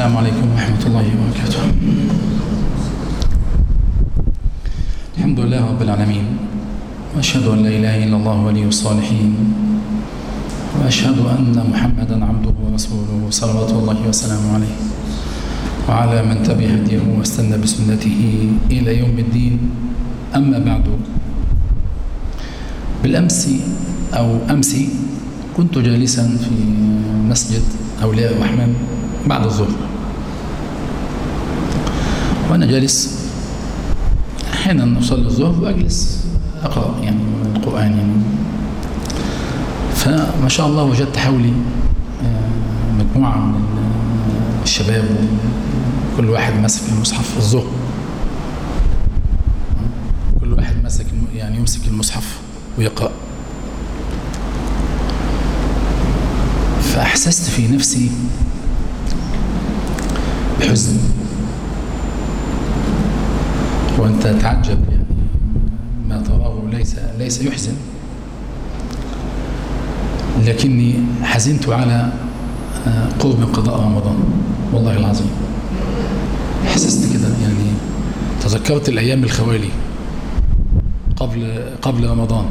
السلام عليكم ورحمة الله وبركاته. الحمد لله رب العالمين. وأشهد أن لا إله إلا الله ولي الصالحين. وأشهد أن محمدا عبده ورسوله صلوات الله وسلامه عليه. وعلى من تبع هديه واستنى بسنته إلى يوم الدين. أما بعد. بالأمس أو أمسي كنت جالسا في مسجد أولياء الرحمن بعد الظهر. وأنا جالس أحيانا أصلي الظهر وأجلس أقرأ يعني القرآن يعني. فما شاء الله وجدت حولي مجموعة من الشباب كل واحد ماسك المصحف الظهر. كل واحد ماسك يعني يمسك المصحف ويقرأ. فأحسست في نفسي بحزن. وأنت تعجب يعني ما تراه ليس ليس يحزن. لكني حزنت على قرب انقضاء رمضان. والله العظيم. حسست كده يعني تذكرت الأيام الخوالي قبل قبل رمضان.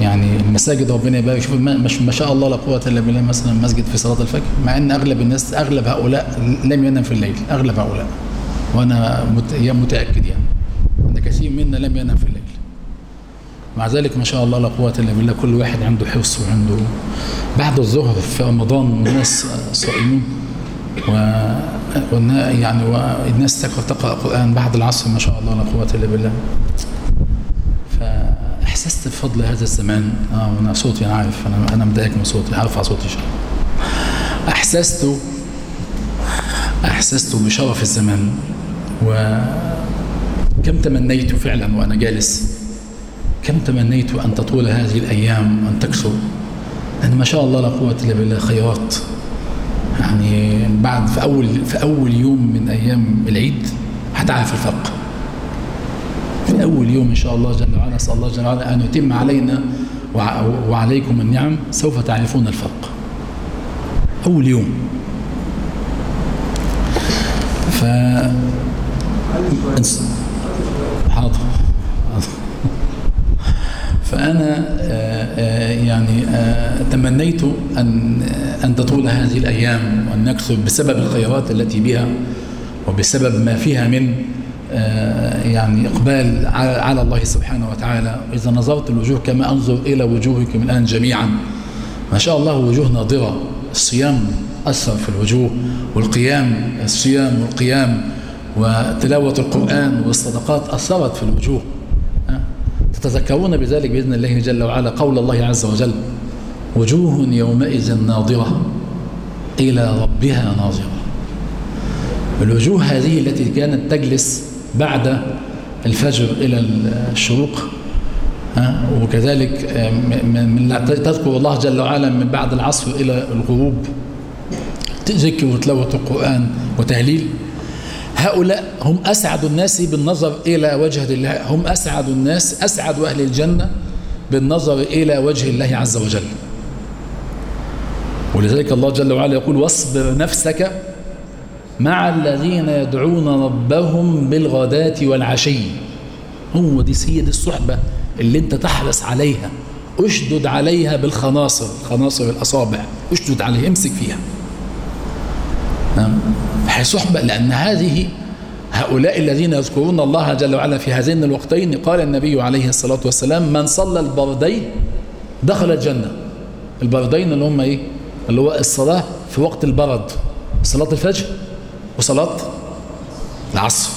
يعني المساجد ربنا يبارك. شوف ما شاء الله لا قوة إلا بالله مثلا مسجد في صلاة الفجر مع إن أغلب الناس أغلب هؤلاء لم ينام في الليل أغلب هؤلاء. وأنا متأكد يعني. إن كثير منا لم ينام في الليل. مع ذلك ما شاء الله لا قوة إلا بالله كل واحد عنده حرص وعنده بعد الظهر في رمضان والناس صائمون. و يعني والناس تقرا قران بعد العصر ما شاء الله لا قوة إلا بالله. فأحسست بفضل هذا الزمان. آه أنا صوتي أنا عارف أنا أنا مضايق من صوتي هرفع صوتي شوية أحسست أحسست بشرف الزمان. وكم تمنيت فعلا وأنا جالس؟ كم تمنيت أن تطول هذه الأيام وان تكثر؟ ان ما شاء الله لا قوة إلا بالله خيرات. يعني بعد في أول في أول يوم من أيام العيد هتعرف الفرق. في أول يوم إن شاء الله جل وعلا اسال الله جل وعلا أن يتم علينا وعليكم النعم سوف تعرفون الفرق. أول يوم. ف حاضر فأنا يعني تمنيت أن أن تطول هذه الأيام وأن نكثر بسبب الخيرات التي بها وبسبب ما فيها من يعني إقبال على الله سبحانه وتعالى. إذا نظرت الوجوه كما أنظر إلى وجوهكم الآن جميعا ما شاء الله وجوه ناضرة. الصيام أثر في الوجوه والقيام الصيام والقيام وتلاوة القرآن والصدقات أثرت في الوجوه. تتذكرون بذلك بإذن الله جل وعلا قول الله عز وجل وجوه يومئذ ناظرة إلى ربها ناظرة. الوجوه هذه التي كانت تجلس بعد الفجر إلى الشروق وكذلك من تذكر الله جل وعلا من بعد العصر إلى الغروب. ذكر وتلاوة القرآن وتهليل. هؤلاء هم أسعد الناس بالنظر إلى وجه الله. هم أسعد الناس أسعد أهل الجنة بالنظر إلى وجه الله عز وجل. ولذلك الله جل وعلا يقول واصبر نفسك مع الذين يدعون ربهم بالغداة والعشي. هو دي سيد الصحبة اللي أنت تحرص عليها. أشدد عليها بالخناصر خناصر الأصابع. أشدد عليها امسك فيها. هي صحبة لأن هذه هؤلاء الذين يذكرون الله جل وعلا في هذين الوقتين قال النبي عليه الصلاة والسلام من صلى البردين دخل الجنة. البردين اللي هم إيه؟ اللي هو الصلاة في وقت البرد صلاة الفجر وصلاة العصر.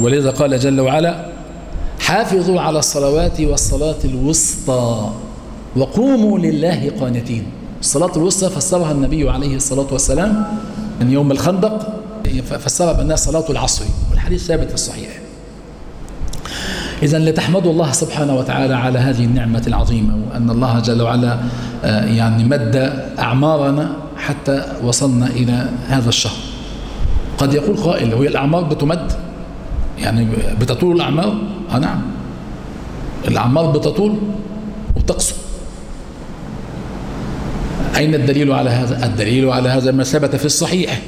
ولذا قال جل وعلا حافظوا على الصلوات والصلاة الوسطى وقوموا لله قانتين. الصلاة الوسطى فسرها النبي عليه الصلاة والسلام من يوم الخندق فسرها بأنها صلاة العصر والحديث ثابت في الصحيح. إذا لتحمدوا الله سبحانه وتعالى على هذه النعمة العظيمة وأن الله جل وعلا يعني مد أعمارنا حتى وصلنا إلى هذا الشهر. قد يقول قائل هو الأعمار بتمد؟ يعني بتطول الأعمار؟ آه نعم. الأعمار بتطول وتقصر أين الدليل على هذا؟ الدليل على هذا ما ثبت في الصحيح.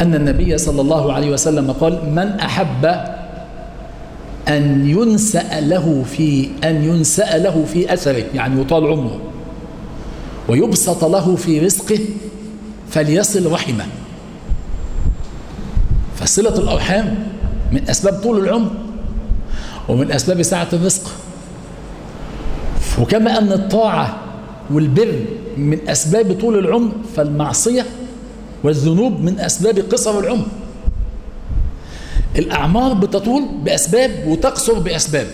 أن النبي صلى الله عليه وسلم قال من أحب أن ينسأ له في أن ينسأ له في أثره. يعني يطال عمره. ويبسط له في رزقه فليصل رحمه. فصلة الأرحام من أسباب طول العمر ومن أسباب سعة الرزق. وكما أن الطاعة والبر من أسباب طول العمر فالمعصية والذنوب من أسباب قصر العمر. الأعمار بتطول بأسباب وتقصر بأسباب.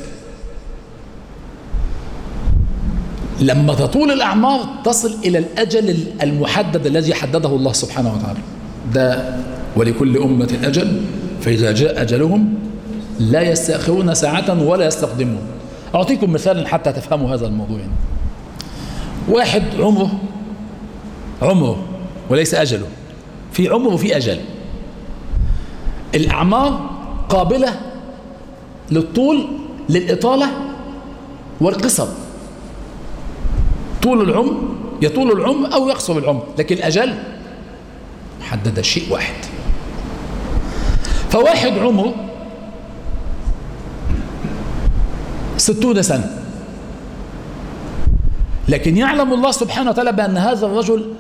لما تطول الأعمار تصل إلى الأجل المحدد الذي حدده الله سبحانه وتعالى. ده ولكل أمة أجل فإذا جاء أجلهم لا يستأخرون ساعة ولا يستقدمون. أعطيكم مثالا حتى تفهموا هذا الموضوع. يعني. واحد عمره عمره وليس أجله. في عمر وفي أجل. الأعمار قابلة للطول للإطالة والقصر. طول العمر يطول العمر أو يقصر العمر لكن الأجل حدد شيء واحد. فواحد عمره ستون سنة. لكن يعلم الله سبحانه وتعالى بأن هذا الرجل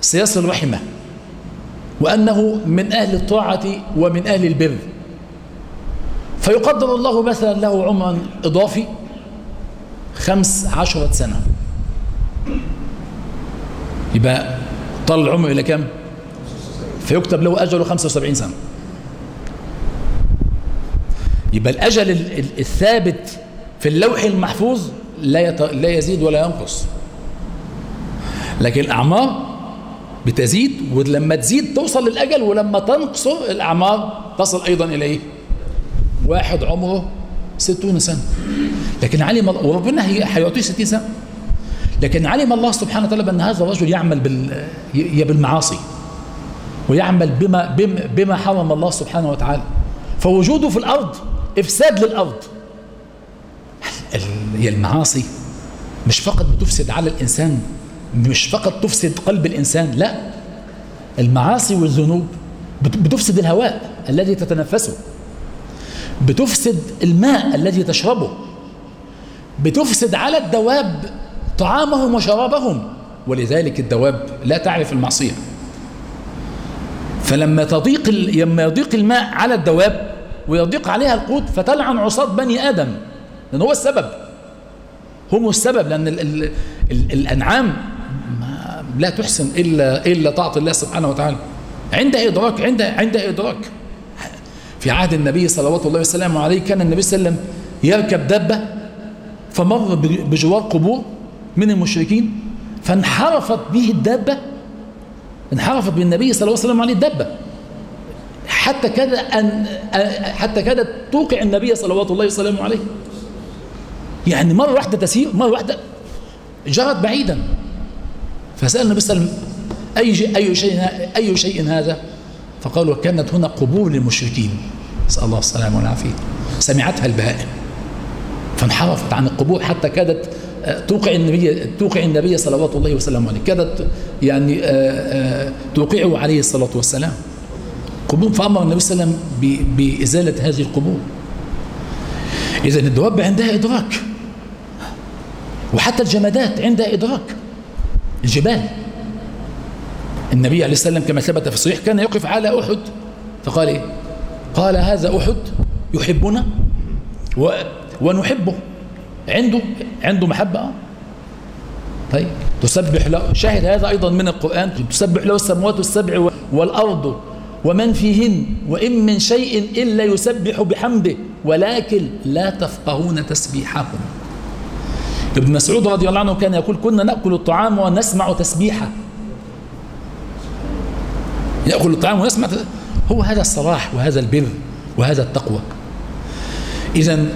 سيصل رحمه وأنه من أهل الطاعة ومن أهل البر. فيقدر الله مثلا له عمرا إضافي خمس عشرة سنة. يبقى طال العمر إلى كم؟ فيكتب له أجله 75 سنة. يبقى الأجل الثابت في اللوح المحفوظ لا لا يزيد ولا ينقص. لكن الأعمار بتزيد ولما تزيد توصل للأجل ولما تنقص الأعمار تصل أيضا إلى إيه؟ واحد عمره ستون سنة. لكن علم الله وربنا هيعطيه ستين سنة. لكن علم الله سبحانه وتعالى بأن هذا الرجل يعمل بال بالمعاصي ويعمل بما, بما حرم الله سبحانه وتعالى. فوجوده في الأرض إفساد للأرض. هي المعاصي. مش فقط بتفسد على الإنسان مش فقط تفسد قلب الإنسان لا. المعاصي والذنوب بتفسد الهواء الذي تتنفسه. بتفسد الماء الذي تشربه. بتفسد على الدواب طعامهم وشرابهم. ولذلك الدواب لا تعرف المعصية. فلما تضيق لما يضيق الماء على الدواب ويضيق عليها القوت فتلعن عصاة بني آدم. لأن هو السبب. هم السبب لأن ال ال ال الأنعام لا تحسن إلا, إلا طاعة الله سبحانه وتعالى. عند إدراك عند عند إدراك. في عهد النبي صلوات الله وسلامه عليه كان النبي صلى الله عليه وسلم يركب دابة فمر بجوار قبور من المشركين فانحرفت به الدابة انحرفت بالنبي صلى الله عليه وسلم عليه الدابة حتى كاد أن حتى كادت توقع النبي صلوات الله وسلامه عليه. يعني مرة واحدة تسير مرة واحدة جرت بعيدا. فسأل النبي صلى الله عليه وسلم أي, أي, شيء أي شيء هذا؟ فقالوا كانت هنا قبور للمشركين نسأل الله السلامة والعافية. سمعتها البهائم. فانحرفت عن القبور حتى كادت توقع النبي توقع النبي صلوات الله وسلامه عليه. كادت يعني توقعه عليه الصلاة والسلام. قبور فأمر النبي صلى الله عليه وسلم بإزالة هذه القبور إذا الدواب عندها إدراك. وحتى الجمادات عندها إدراك الجبال. النبي عليه السلام كما ثبت في الصحيح كان يقف على أحد. فقال إيه؟ قال هذا أحد يحبنا و ونحبه. عنده عنده محبة. طيب. تسبح له. شاهد هذا أيضا من القرآن. تسبح له السماوات السبع والأرض ومن فيهن وإن من شيء إلا يسبح بحمده. ولكن لا تفقهون تسبيحهم ابن مسعود رضي الله عنه كان يقول كنا نأكل الطعام ونسمع تسبيحه. يأكل الطعام ونسمع هو هذا الصلاح وهذا البر وهذا التقوى. إذا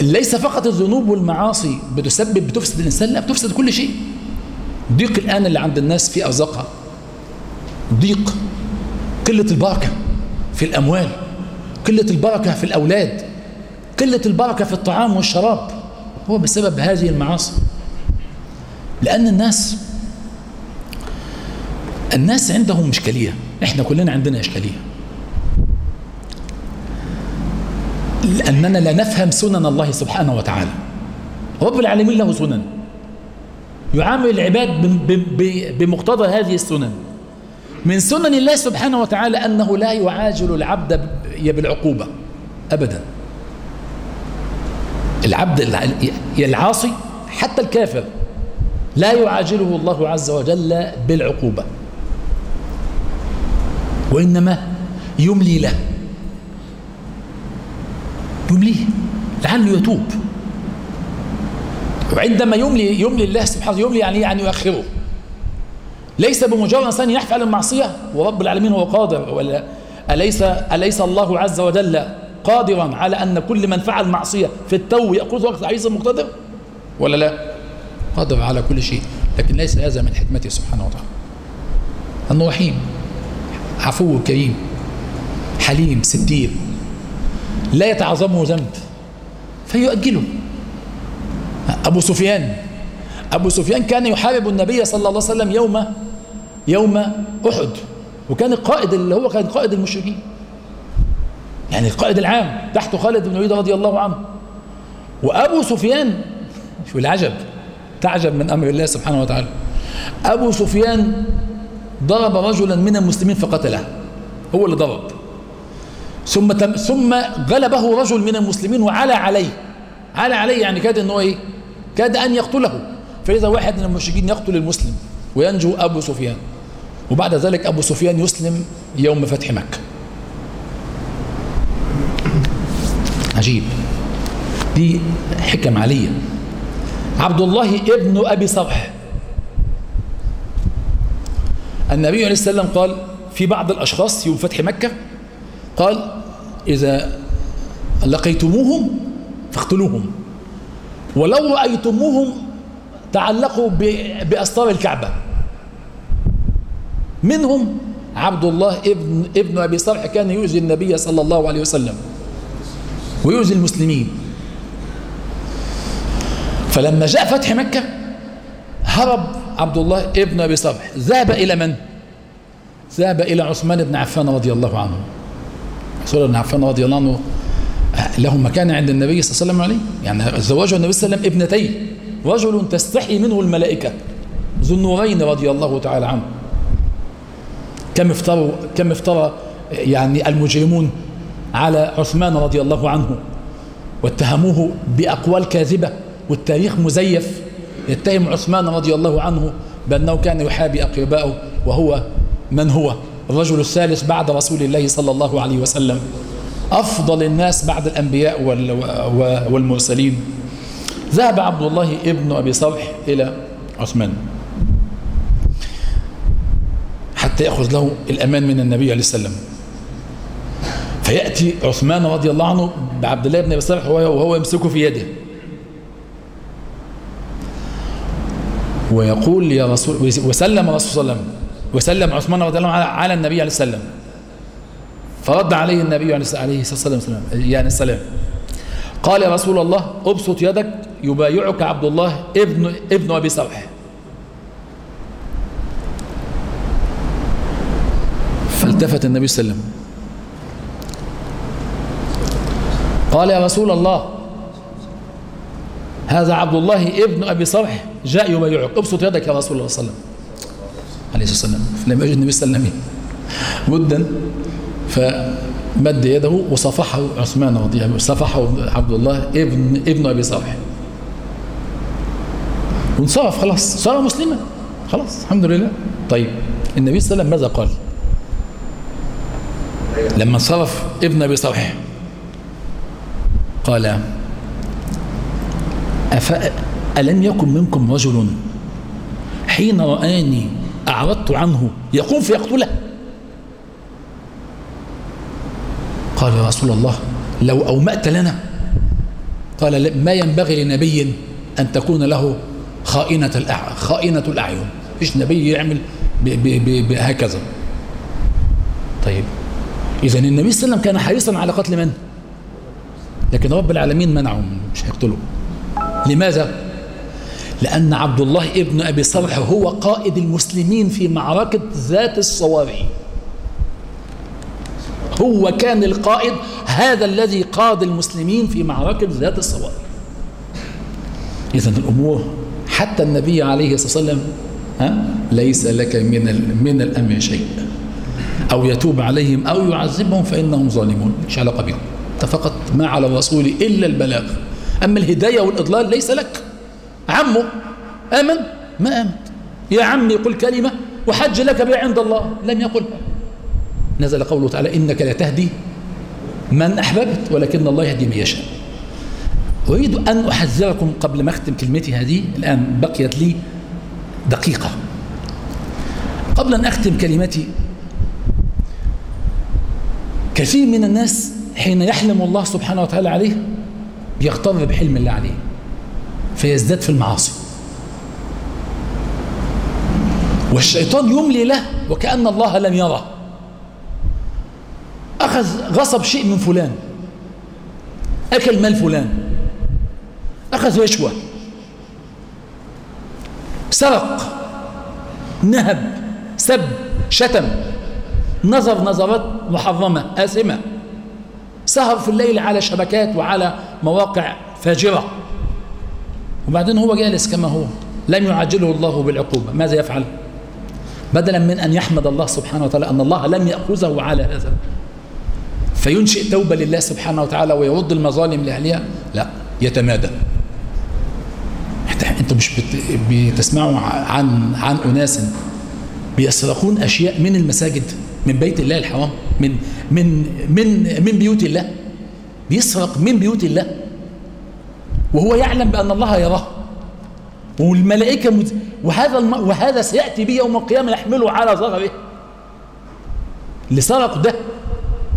ليس فقط الذنوب والمعاصي بتسبب بتفسد الإنسان لا بتفسد كل شيء. ضيق الآن اللي عند الناس في أرزاقها. ضيق. قلة البركة في الأموال. قلة البركة في الأولاد. قلة البركة في الطعام والشراب. هو بسبب هذه المعاصي. لأن الناس الناس عندهم إشكالية. إحنا كلنا عندنا إشكالية. لأننا لا نفهم سنن الله سبحانه وتعالى. رب العالمين له سنن. يعامل العباد بمقتضى هذه السنن. من سنن الله سبحانه وتعالى أنه لا يعاجل العبد بالعقوبة أبدا. العبد العاصي حتى الكافر لا يعاجله الله عز وجل بالعقوبة. وإنما يملي له. يمليه لعله يتوب. وعندما يملي يملي الله سبحانه يملي يعني يعني يؤخره. ليس بمجرد انسان يفعل المعصية ورب العالمين هو قادر ولا أليس أليس الله عز وجل قادرا على أن كل من فعل معصية في التو يأخذ وقت عزيز مقتدر ولا لا؟ قادر على كل شيء لكن ليس هذا من حكمته سبحانه وتعالى. انه رحيم عفو كريم حليم ستير لا يتعظمه ذنب فيؤجله. أبو سفيان أبو سفيان كان يحارب النبي صلى الله عليه وسلم يوم يوم أحد وكان القائد اللي هو كان قائد المشركين. يعني القائد العام تحت خالد بن الوليد رضي الله عنه. وأبو سفيان شو العجب؟ تعجب من أمر الله سبحانه وتعالى. أبو سفيان ضرب رجلا من المسلمين فقتله. هو اللي ضرب. ثم ثم غلبه رجل من المسلمين وعلى عليه. على عليه يعني كاد إن هو إيه؟ كاد أن يقتله. فإذا واحد من المشركين يقتل المسلم وينجو أبو سفيان. وبعد ذلك أبو سفيان يسلم يوم فتح مكة. عجيب. دي حكم عليه عبد الله ابن أبي صبح النبي عليه السلام قال في بعض الأشخاص يوم فتح مكة قال إذا لقيتموهم فاقتلوهم. ولو رأيتموهم تعلقوا بأسطار الكعبة. منهم عبد الله ابن ابن أبي صالح كان يؤذي النبي صلى الله عليه وسلم. ويؤذي المسلمين. فلما جاء فتح مكة هرب عبد الله ابن أبي صالح ذهب إلى من؟ ذهب إلى عثمان بن عفان رضي الله عنه. عثمان بن عفان رضي الله عنه له مكانة عند النبي صلى الله عليه وسلم عليه. يعني زواجه النبي صلى الله عليه وسلم ابنتين. رجل تستحي منه الملائكة. ذو النورين رضي الله تعالى عنه. كم افتروا كم افترى يعني المجرمون على عثمان رضي الله عنه واتهموه بأقوال كاذبة والتاريخ مزيف. يتهم عثمان رضي الله عنه بأنه كان يحابي أقربائه وهو من هو؟ الرجل الثالث بعد رسول الله صلى الله عليه وسلم. أفضل الناس بعد الأنبياء والمرسلين. ذهب عبد الله ابن أبي صالح إلى عثمان. حتى يأخذ له الأمان من النبي عليه السلام. فيأتي عثمان رضي الله عنه بعبد الله بن أبي صالح وهو يمسكه في يده. ويقول يا رسول وسلم الرسول صلى الله عليه وسلم. وسلم عثمان رضي الله عنه على النبي عليه السلام. فرد عليه النبي عليه الصلاة والسلام يعني السلام. قال يا رسول الله أبسط يدك يبايعك عبد الله ابن ابن أبي صالح فالتفت النبي صلى الله عليه وسلم. قال يا رسول الله هذا عبد الله ابن أبي صالح جاء يبايعك ابسط يدك يا رسول الله صلى الله عليه وسلم. فلم يجد النبي صلى الله عليه وسلم. ودا فمد يده وصفحه عثمان رضي الله صفحه عبد الله ابن ابن أبي صالح وانصرف خلاص صار مسلما. خلاص الحمد لله. طيب النبي صلى الله عليه وسلم ماذا قال؟ لما انصرف ابن أبي صالح قال. ألم يكن منكم رجل حين رآني أعرضت عنه يقوم فيقتله قال يا رسول الله لو أومأت لنا قال ما ينبغي لنبي أن تكون له خائنة الأع... خائنة الأعين فيش نبي يعمل بهكذا طيب إذا النبي صلى الله عليه وسلم كان حريصا على قتل من؟ لكن رب العالمين منعه مش هيقتله لماذا؟ لأن عبد الله ابن أبي صرح هو قائد المسلمين في معركة ذات الصواري. هو كان القائد هذا الذي قاد المسلمين في معركة ذات الصواري. إذا الأمور حتى النبي عليه الصلاة والسلام ها ليس لك من من الأمر شيء. أو يتوب عليهم أو يعذبهم فإنهم ظالمون. مش علاقة بهم أنت فقط ما على الرسول إلا البلاغ. أما الهداية والإضلال ليس لك. عمه آمن؟ ما آمن يا عمي قل كلمة وحج لك بها عند الله. لم يقلها نزل قوله تعالى إنك لا تهدي من أحببت ولكن الله يهدي من يشاء. أريد أن أحذركم قبل ما أختم كلمتي هذه. الآن بقيت لي دقيقة. قبل أن أختم كلمتي كثير من الناس حين يحلم الله سبحانه وتعالى عليه بيغتر بحلم الله عليه فيزداد في المعاصي. والشيطان يملي له وكأن الله لم يره. أخذ غصب شيء من فلان أكل مال فلان أخذ رشوة سرق نهب سب شتم نظر نظرات محرمة آثمة. سهر في الليل على شبكات وعلى مواقع فاجرة. وبعدين هو جالس كما هو لم يعجله الله بالعقوبة. ماذا يفعل؟ بدلا من أن يحمد الله سبحانه وتعالى أن الله لم يأخذه على هذا. فينشئ توبة لله سبحانه وتعالى ويرد المظالم لأهلها؟ لا يتمادى. أنتوا مش بتسمعوا عن عن أناس بيسرقون أشياء من المساجد. من بيت الله الحرام من من من من بيوت الله بيسرق من بيوت الله. وهو يعلم بأن الله يراه. والملائكة مت... وهذا الم... وهذا سيأتي به يوم القيامة يحمله على ظهره. اللي سرق ده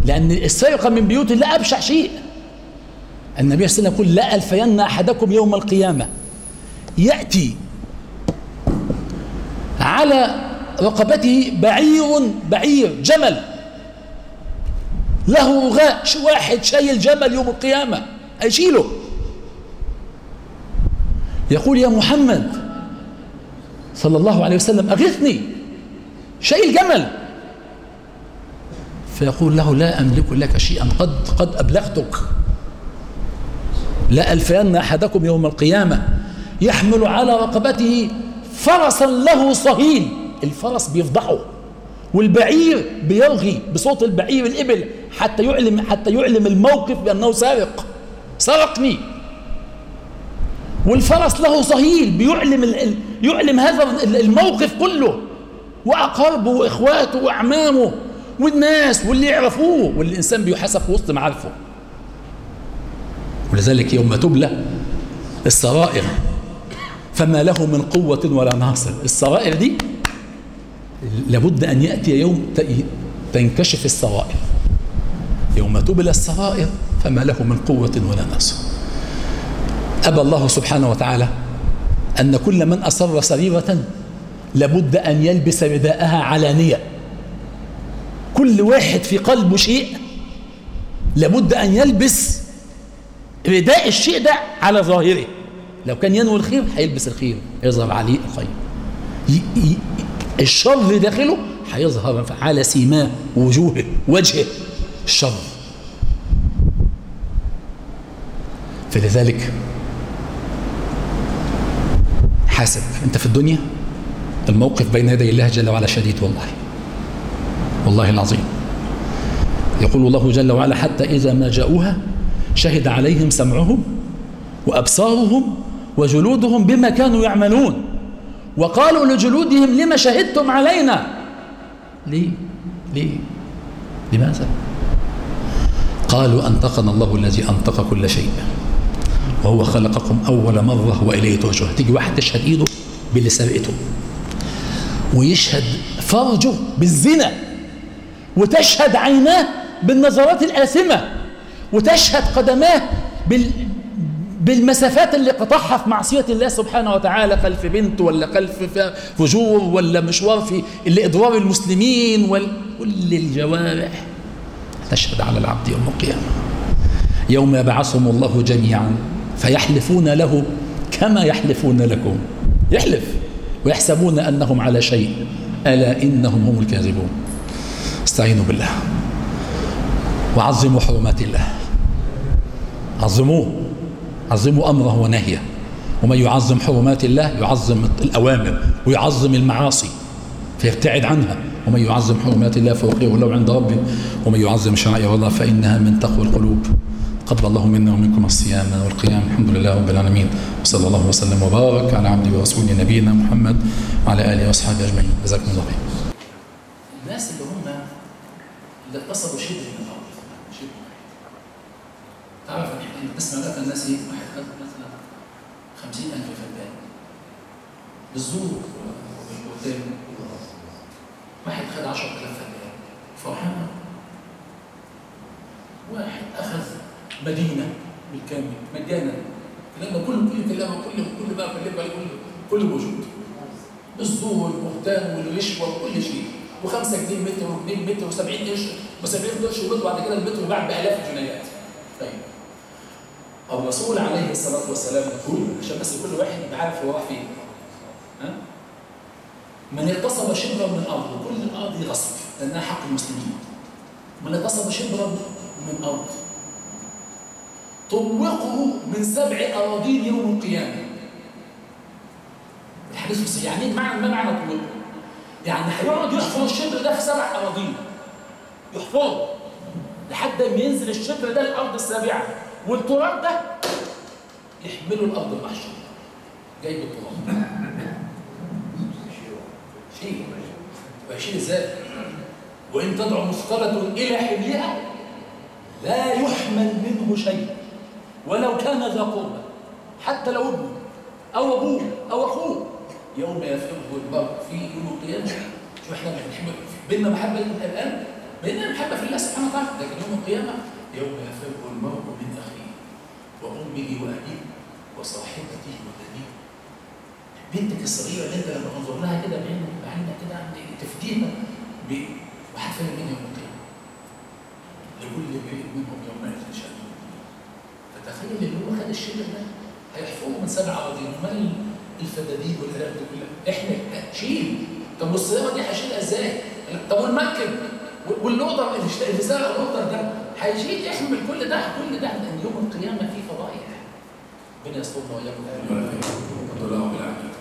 لأن السرقة من بيوت الله أبشع شيء. النبي صلى الله عليه وسلم يقول لا ألفين أحدكم يوم القيامة. يأتي على رقبته بعير بعير جمل. له رغاء واحد شايل جمل يوم القيامة أشيله يقول يا محمد صلى الله عليه وسلم أغثني. شايل جمل. فيقول له لا أملك لك شيئا قد قد أبلغتك. لا ألفين أحدكم يوم القيامة يحمل على رقبته فرسا له صهيل. الفرس بيفضحه والبعير بيرغي بصوت البعير الإبل حتى يعلم حتى يعلم الموقف بأنه سارق سرقني. والفرس له صهيل بيعلم يعلم هذا الموقف كله وأقاربه وإخواته وأعمامه والناس واللي يعرفوه واللي الإنسان بيحاسب في وسط معارفه. ولذلك يوم تبلى السرائر فما له من قوة ولا ناصر. السرائر دي لابد أن يأتي يوم تنكشف السرائر يوم تبلى السرائر فما له من قوة ولا ناصر. أبى الله سبحانه وتعالى أن كل من أصر سريرة لابد أن يلبس رداءها علانية. كل واحد في قلبه شيء لابد أن يلبس رداء الشيء ده على ظاهره. لو كان ينوي الخير هيلبس الخير. يظهر عليه الخير. الشر داخله هيظهر على سيماه وجوهه وجهه. الشر فلذلك حاسب. أنت في الدنيا؟ الموقف بين يدي الله جل وعلا شديد والله. والله العظيم. يقول الله جل وعلا حتى إذا ما جاءوها شهد عليهم سمعهم وأبصارهم وجلودهم بما كانوا يعملون. وقالوا لجلودهم لما شهدتم علينا؟ ليه ليه لماذا؟ قالوا أنطقنا الله الذي أنطق كل شيء. وهو خلقكم أول مرة وإليه ترجعون. تيجي واحد تشهد إيده باللي سرقته ويشهد فرجه بالزنا. وتشهد عيناه بالنظرات الآثمة. وتشهد قدماه بال بالمسافات اللي قطعها في معصية الله سبحانه وتعالى خلف بنت ولا خلف فجور ولا مشوار في لإضرار المسلمين وكل الجوارح تشهد على العبد يوم القيامة. يوم يبعثهم الله جميعا فيحلفون له كما يحلفون لكم. يحلف ويحسبون أنهم على شيء ألا إنهم هم الكاذبون. استعينوا بالله وعظموا حرمات الله. عظموه. عظموا أمره ونهيه. ومن يعظم حرمات الله يعظم الأوامر ويعظم المعاصي فيبتعد عنها. ومن يعظم حرمات الله فوقيه له عند ربه. ومن يعظم شعائر الله فإنها من تقوى القلوب. قبل الله منا ومنكم الصيام والقيام. الحمد لله رب العالمين. وصلى الله وسلم وبارك على عبده ورسوله نبينا محمد وعلى آله وأصحابه أجمعين. جزاكم الله خير. الناس اللي هم اللي اتصلوا شبه من الأرض. شبه إحنا نسمع بقى الناس إيه؟ واحد خد مثلا 50000 فدان بالزور وبالقدام واحد خد 10000 فدان فرحان. واحد أخذ مدينة بالكامل مجانا. لما كل كل كلام كل كل بقى كل بقى كل كل موجود الزور والبهتان والرشوة وكل شيء. و5 جنيه متر و2 متر و70 قرش. و70 قرش ومتر بعد كده المتر باع بألاف الجنيهات. طيب. الرسول عليه الصلاة والسلام يقول عشان بس كل واحد يبقى عارف هو فين. ها؟ من اغتصب شبرا من الأرض وكل الأرض دي غصب لأنها حق المسلمين. من اغتصب شبرا من ارض طوقه من سبع أراضين يوم القيامة. الحديث يعني إيه؟ معنى ما معنى طوقه؟ يعني هيقعد يحفر الشبر ده في سبع أراضين. يحفره لحد ما ينزل الشبر ده الأرض السابعة. والتراب ده يحمله الأرض المحشر جايب التراب شيء. ويشيل إزاي؟ وإن تدعو مثقله إلى حملها لا يحمل منه شيء. ولو كان ذا قربى. حتى لو ابنه أو أبوه أو أخوه. يوم يفره المرء في يوم القيامة. شو إحنا بنحب بيننا محبة الآن؟ بيننا محبة في الله سبحانه وتعالى. لكن يوم القيامة يوم يفر المرء من أخيه وأمه وأبيه وصاحبته وبنيه. بنتك الصغيرة اللي انت لما تنظر لها كده بعينك بعينك كده تفديها فاهم مين يوم القيامه لكل امرئ منهم يومئذ شأن فتخيل اللي هو خد الشبر ده هيحفظه من سبع اراضين امال الفدادين والآلات دي كلها. إحنا شيل طب والصيانه دي هشيلها إزاي؟ طب والمركب؟ واللودر اللي سرق اللودر ده هيجي يحمل كل ده كل ده لأن يوم القيامة فيه فضائح ربنا يسترنا وإياكم. ربنا يسترنا